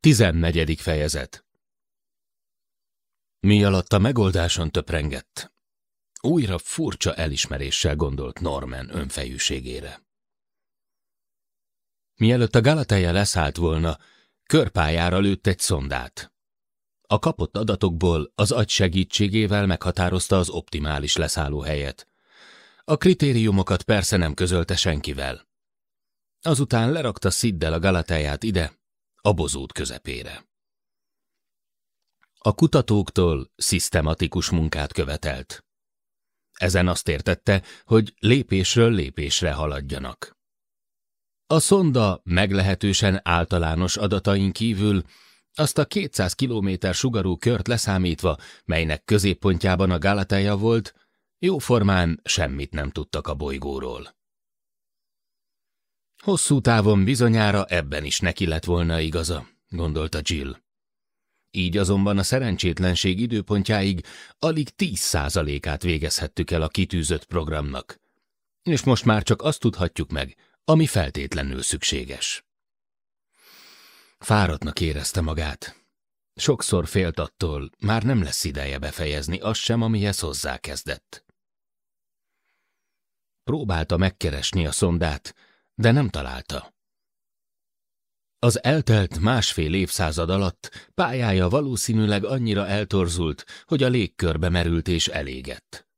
Tizennegyedik fejezet Mi alatt a megoldáson töprengett, újra furcsa elismeréssel gondolt Norman önfejűségére. Mielőtt a Galateja leszállt volna, körpályára lőtt egy szondát. A kapott adatokból az agy segítségével meghatározta az optimális leszállóhelyet. A kritériumokat persze nem közölte senkivel. Azután lerakta Sziddel a Galateját ide, a bozót közepére. A kutatóktól szisztematikus munkát követelt. Ezen azt értette, hogy lépésről lépésre haladjanak. A szonda meglehetősen általános adatain kívül azt a 200 kilométer sugarú kört leszámítva, melynek középpontjában a Galateja volt, jóformán semmit nem tudtak a bolygóról. Hosszú távon bizonyára ebben is neki lett volna igaza, gondolta Jill. Így azonban a szerencsétlenség időpontjáig alig tíz százalékát végezhettük el a kitűzött programnak. És most már csak azt tudhatjuk meg, ami feltétlenül szükséges. Fáradtnak érezte magát. Sokszor félt attól, már nem lesz ideje befejezni azt sem, amihez hozzákezdett. Próbálta megkeresni a szondát, de nem találta. Az eltelt másfél évszázad alatt pályája valószínűleg annyira eltorzult, hogy a légkörbe merült és elégett.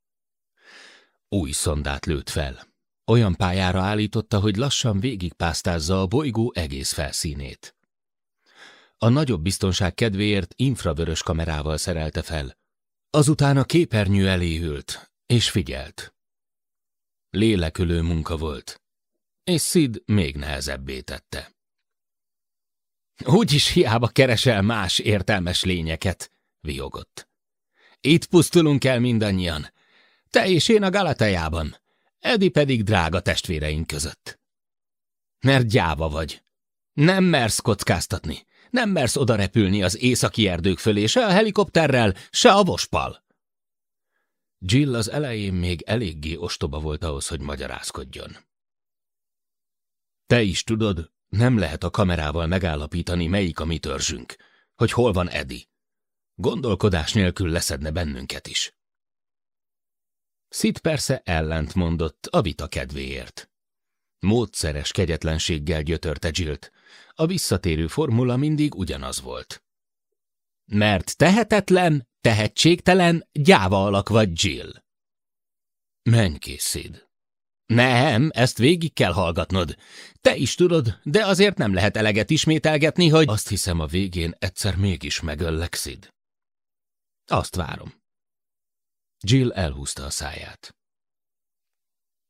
Új szondát lőtt fel. Olyan pályára állította, hogy lassan végigpásztázza a bolygó egész felszínét. A nagyobb biztonság kedvéért infravörös kamerával szerelte fel. Azután a képernyő elé ült, és figyelt. Lélekülő munka volt, és Sid még nehezebbé tette. Úgyis hiába keresel más értelmes lényeket, viogott. Itt pusztulunk el mindannyian. Te és én a Galatejában, Edi pedig drága testvéreink között. Mert gyáva vagy. Nem mersz kockáztatni. Nem mersz oda repülni az északi erdők fölé, se a helikopterrel, se a vospal. Jill az elején még eléggé ostoba volt ahhoz, hogy magyarázkodjon. Te is tudod, nem lehet a kamerával megállapítani, melyik a mi törzsünk, hogy hol van Edi. Gondolkodás nélkül leszedne bennünket is. Szit persze ellent mondott a vita kedvéért. Módszeres kegyetlenséggel gyötörte Jillt. A visszatérő formula mindig ugyanaz volt. Mert tehetetlen, tehetségtelen, gyáva alak vagy Jill. Menj ki, Sid. Nem, ezt végig kell hallgatnod. Te is tudod, de azért nem lehet eleget ismételgetni, hogy... Azt hiszem a végén egyszer mégis megöllek, Sid. Azt várom. Jill elhúzta a száját.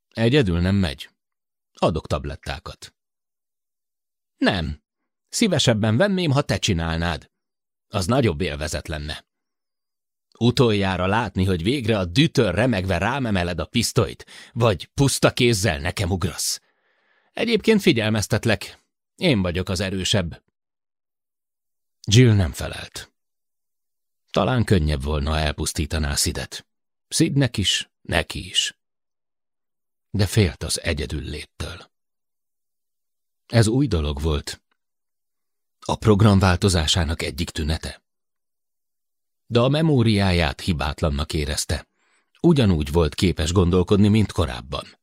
Egyedül nem megy. Adok tablettákat. Nem. Szívesebben venném, ha te csinálnád. Az nagyobb élvezet lenne. Utoljára látni, hogy végre a dütör remegve rám emeled a pisztolyt, vagy puszta kézzel nekem ugrasz. Egyébként figyelmeztetlek, én vagyok az erősebb. Jill nem felelt. Talán könnyebb volna, ha elpusztítaná Szidet. Szidnek is, neki is. De félt az egyedül léttől. Ez új dolog volt. A program változásának egyik tünete. De a memóriáját hibátlannak érezte. Ugyanúgy volt képes gondolkodni, mint korábban.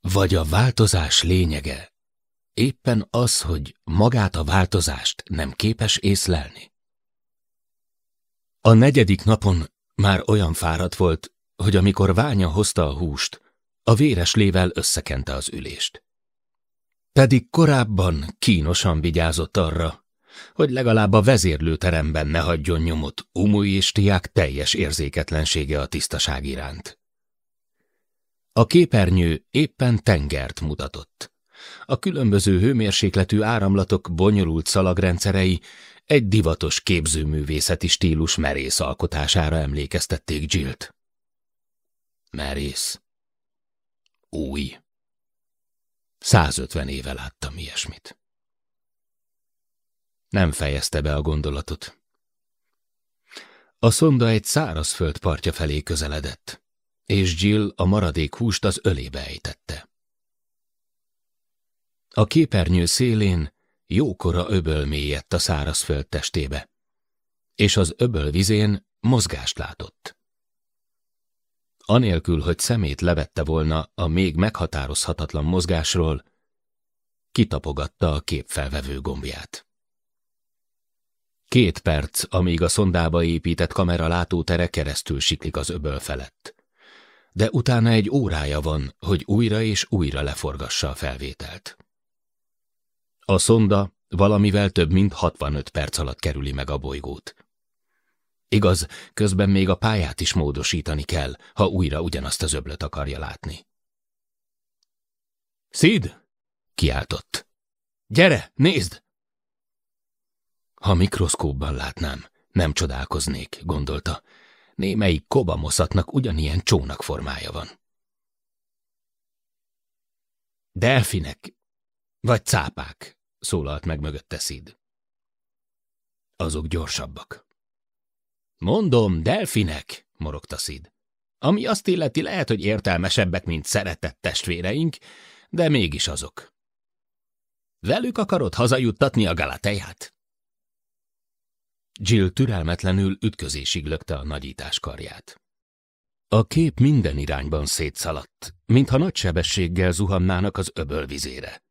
Vagy a változás lényege éppen az, hogy magát a változást nem képes észlelni? A negyedik napon már olyan fáradt volt, hogy amikor ványa hozta a húst, a véres lével összekente az ülést. Pedig korábban kínosan vigyázott arra, hogy legalább a vezérlőteremben ne hagyjon nyomot Umuj és Tiák teljes érzéketlensége a tisztaság iránt. A képernyő éppen tengert mutatott. A különböző hőmérsékletű áramlatok bonyolult szalagrendszerei egy divatos képzőművészeti stílus merész alkotására emlékeztették Jillt. Merész. Új. 150 éve láttam ilyesmit. Nem fejezte be a gondolatot. A szonda egy szárazföld partja felé közeledett, és Jill a maradék húst az ölébe ejtette. A képernyő szélén jókora öböl mélyedt a szárazföld testébe, és az öböl vizén mozgást látott. Anélkül, hogy szemét levette volna a még meghatározhatatlan mozgásról, kitapogatta a képfelvevő gombját. Két perc, amíg a szondába épített kamera látótere keresztül siklik az öböl felett. De utána egy órája van, hogy újra és újra leforgassa a felvételt. A szonda valamivel több mint 65 perc alatt kerüli meg a bolygót. Igaz, közben még a pályát is módosítani kell, ha újra ugyanazt az öblöt akarja látni. Szid! kiáltott. Gyere, nézd! Ha mikroszkópban látnám, nem csodálkoznék, gondolta. Némelyik kobamoszatnak ugyanilyen csónak formája van. Delfinek, vagy cápák, szólalt meg mögötte Szid. Azok gyorsabbak. Mondom, delfinek, morogta Szid. Ami azt illeti, lehet, hogy értelmesebbek, mint szeretett testvéreink, de mégis azok. Velük akarod hazajuttatni a Galateját? Jill türelmetlenül ütközésig lökte a nagyítás karját. A kép minden irányban szétszaladt, mintha nagy sebességgel zuhannának az öböl vizére.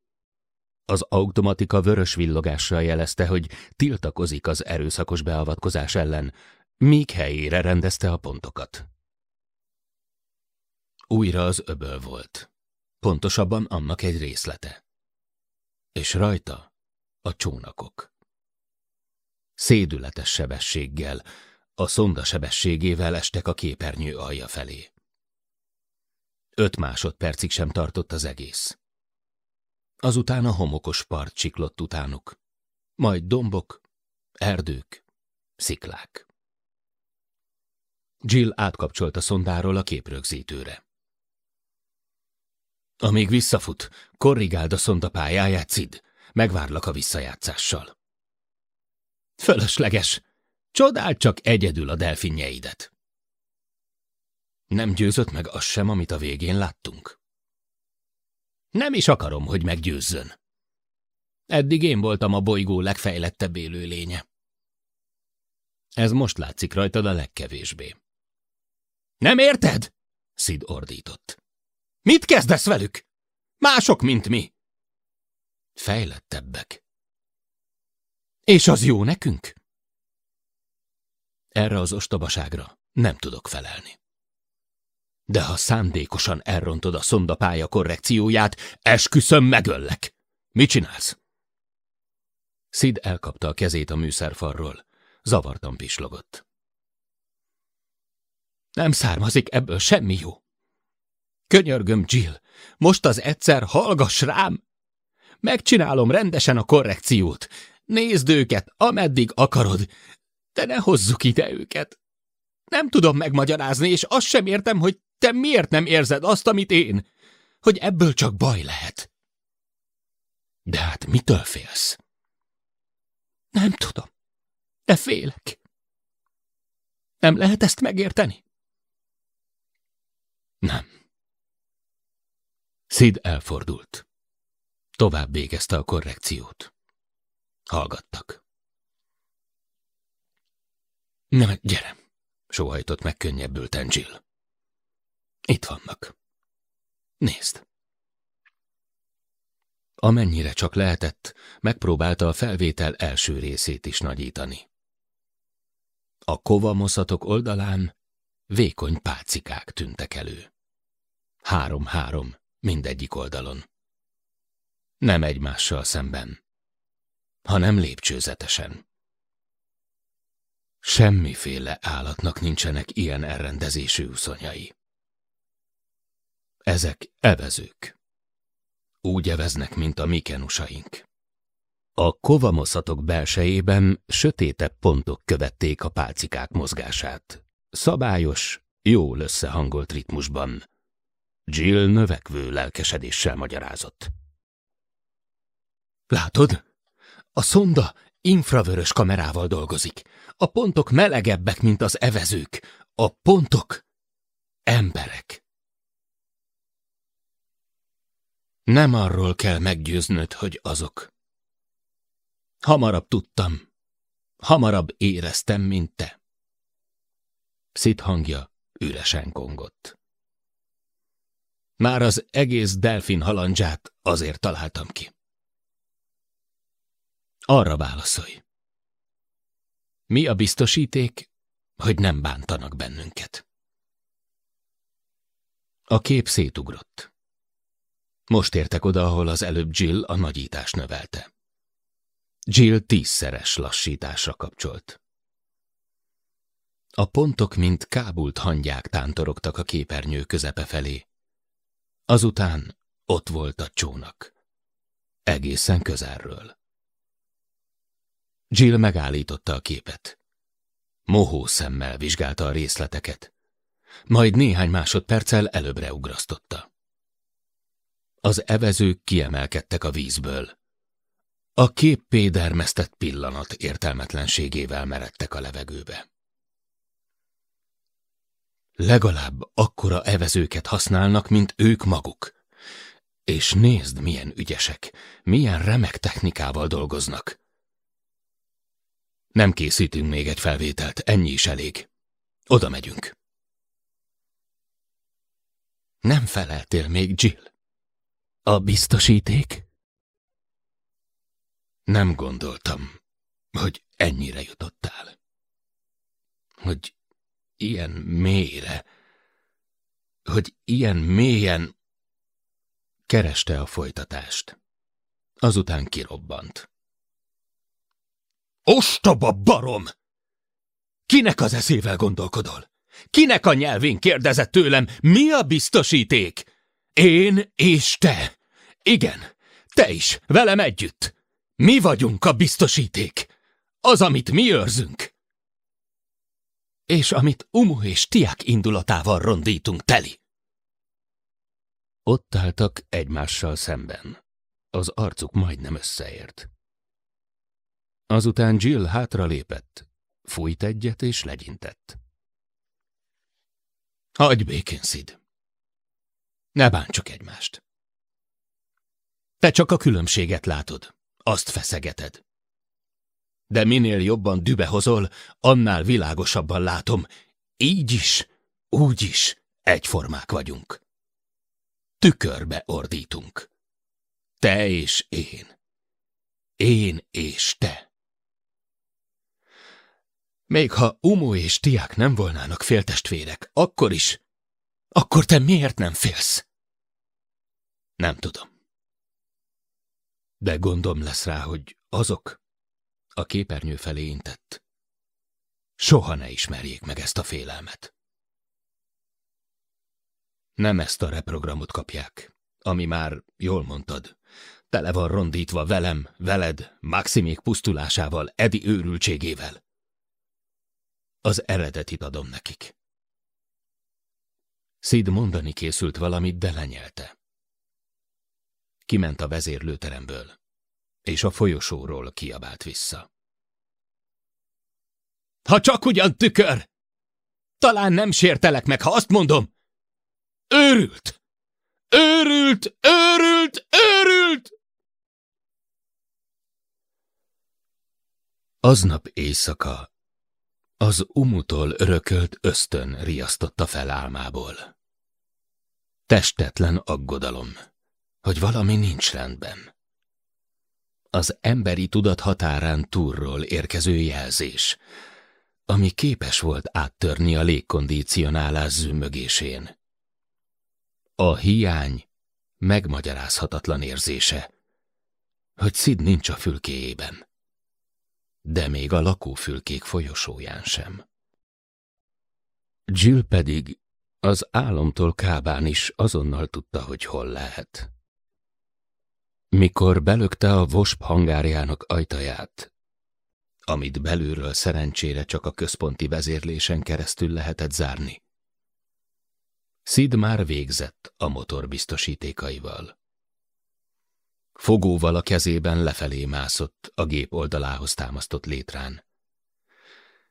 Az automatika vörös villogással jelezte, hogy tiltakozik az erőszakos beavatkozás ellen, míg helyére rendezte a pontokat. Újra az öböl volt. Pontosabban annak egy részlete. És rajta a csónakok. Szédületes sebességgel, a szonda sebességével estek a képernyő alja felé. Öt másodpercig sem tartott az egész. Azután a homokos part csiklott utánuk, majd dombok, erdők, sziklák. Jill átkapcsolt a szondáról a képrögzítőre. Amíg visszafut, korrigáld a szonda pályáját, Cid. Megvárlak a visszajátszással. Fölösleges. Csodáld csak egyedül a delfinjeidet. Nem győzött meg az sem, amit a végén láttunk. Nem is akarom, hogy meggyőzzön. Eddig én voltam a bolygó legfejlettebb élőlénye. Ez most látszik rajtad a legkevésbé. Nem érted? Szid ordított. Mit kezdesz velük? Mások, mint mi. Fejlettebbek. És az jó nekünk? Erre az ostobaságra nem tudok felelni. De ha szándékosan elrontod a szondapálya korrekcióját, esküszöm megöllek. Mit csinálsz? Szid elkapta a kezét a műszerfalról. Zavartan pislogott. Nem származik ebből semmi jó. Könyörgöm, Jill, most az egyszer hallgass rám! Megcsinálom rendesen a korrekciót. Nézd őket, ameddig akarod, de ne hozzuk ide őket. Nem tudom megmagyarázni, és azt sem értem, hogy te miért nem érzed azt, amit én, hogy ebből csak baj lehet. De hát mitől félsz? Nem tudom, de félek. Nem lehet ezt megérteni? Nem. Szid elfordult. Tovább végezte a korrekciót. Hallgattak. Nem, gyere, sóhajtott meg könnyebbülten Jill. Itt vannak. Nézd. Amennyire csak lehetett, megpróbálta a felvétel első részét is nagyítani. A kovamoszatok oldalán vékony pácikák tűntek elő. Három-három, mindegyik oldalon. Nem egymással szemben, hanem lépcsőzetesen. Semmiféle állatnak nincsenek ilyen elrendezésű uszonyai. Ezek evezők. Úgy eveznek, mint a mikenusaink. A kovamoszatok belsejében sötétebb pontok követték a pálcikák mozgását. Szabályos, jól összehangolt ritmusban. Jill növekvő lelkesedéssel magyarázott. Látod? A szonda infravörös kamerával dolgozik. A pontok melegebbek, mint az evezők. A pontok emberek. Nem arról kell meggyőznöd, hogy azok. Hamarabb tudtam. Hamarabb éreztem, mint te. Szit hangja üresen kongott. Már az egész delfin halandzsát azért találtam ki. Arra válaszolj. Mi a biztosíték, hogy nem bántanak bennünket? A kép szétugrott. Most értek oda, ahol az előbb Jill a nagyítást növelte. Jill tízszeres lassításra kapcsolt. A pontok, mint kábult hangyák tántorogtak a képernyő közepe felé. Azután ott volt a csónak. Egészen közelről. Jill megállította a képet. Mohó szemmel vizsgálta a részleteket. Majd néhány másodperccel előbbre ugrasztotta. Az evezők kiemelkedtek a vízből. A kép pédermesztett pillanat értelmetlenségével meredtek a levegőbe. Legalább akkora evezőket használnak, mint ők maguk. És nézd, milyen ügyesek, milyen remek technikával dolgoznak. Nem készítünk még egy felvételt, ennyi is elég. Oda megyünk. Nem feleltél még, Jill. A biztosíték? Nem gondoltam, hogy ennyire jutottál. Hogy ilyen mélyre, hogy ilyen mélyen kereste a folytatást. Azután kirobbant. Ostoba barom! Kinek az eszével gondolkodol? Kinek a nyelvén kérdezett tőlem, mi a biztosíték? Én és te. Igen, te is, velem együtt. Mi vagyunk a biztosíték. Az, amit mi őrzünk. És amit Umu és Tiák indulatával rondítunk teli. Ott álltak egymással szemben. Az arcuk majdnem összeért. Azután Jill hátra lépett, fújt egyet és legyintett. Hagyj békén, Szid. Ne bántsuk egymást. Te csak a különbséget látod, azt feszegeted. De minél jobban dübehozol, annál világosabban látom, így is, úgy is egyformák vagyunk. Tükörbe ordítunk. Te és én. Én és te. Még ha Umu és Tiák nem volnának féltestvérek, akkor is. Akkor te miért nem félsz? Nem tudom. De gondom lesz rá, hogy azok a képernyő felé intett. Soha ne ismerjék meg ezt a félelmet. Nem ezt a reprogramot kapják, ami már, jól mondtad, tele van rondítva velem, veled, Maximék pusztulásával, Edi őrültségével. Az eredetit adom nekik. Szid mondani készült valamit, de lenyelte. Kiment a vezérlőteremből, és a folyosóról kiabált vissza. Ha csak ugyan tükör! Talán nem sértelek meg, ha azt mondom! Őrült! Őrült! Őrült! Őrült! Aznap éjszaka az umutól örökölt ösztön riasztotta fel álmából. Testetlen aggodalom, hogy valami nincs rendben. Az emberi tudat határán túlról érkező jelzés, ami képes volt áttörni a légkondicionálás zümmögésén. A hiány megmagyarázhatatlan érzése, hogy Szid nincs a fülkéjében de még a lakófülkék folyosóján sem. Jill pedig az álomtól kábán is azonnal tudta, hogy hol lehet. Mikor belökte a Vosp hangárjának ajtaját, amit belülről szerencsére csak a központi vezérlésen keresztül lehetett zárni, Szid már végzett a motor biztosítékaival. Fogóval a kezében lefelé mászott a gép oldalához támasztott létrán.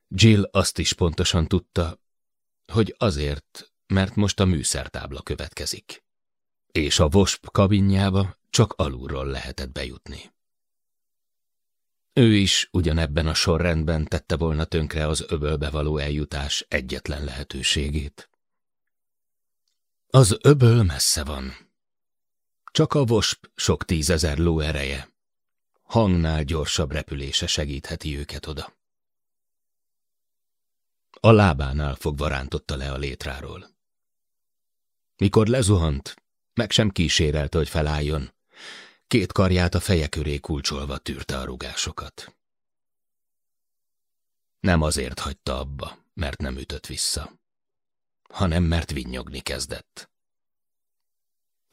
Jill azt is pontosan tudta, hogy azért, mert most a műszertábla következik, és a VOSP kabinjába csak alulról lehetett bejutni. Ő is ugyanebben a sorrendben tette volna tönkre az öbölbe való eljutás egyetlen lehetőségét. Az öböl messze van. Csak a vosp sok tízezer ló ereje. Hangnál gyorsabb repülése segítheti őket oda. A lábánál fogva rántotta le a létráról. Mikor lezuhant, meg sem kísérelte, hogy felálljon. Két karját a feje köré kulcsolva tűrte a rugásokat. Nem azért hagyta abba, mert nem ütött vissza, hanem mert vinnyogni kezdett.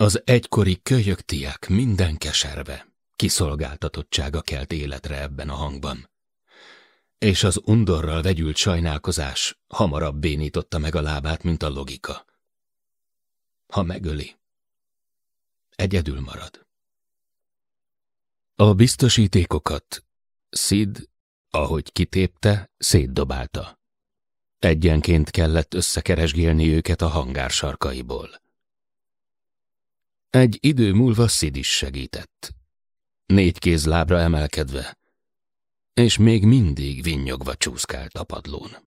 Az egykori kölyöktiák minden keserve, kiszolgáltatottsága kelt életre ebben a hangban, és az undorral vegyült sajnálkozás hamarabb bénította meg a lábát, mint a logika. Ha megöli, egyedül marad. A biztosítékokat Sid, ahogy kitépte, szétdobálta. Egyenként kellett összekeresgélni őket a hangár sarkaiból. Egy idő múlva Sid is segített. Négy kézlábra emelkedve, és még mindig vinnyogva csúszkált a padlón.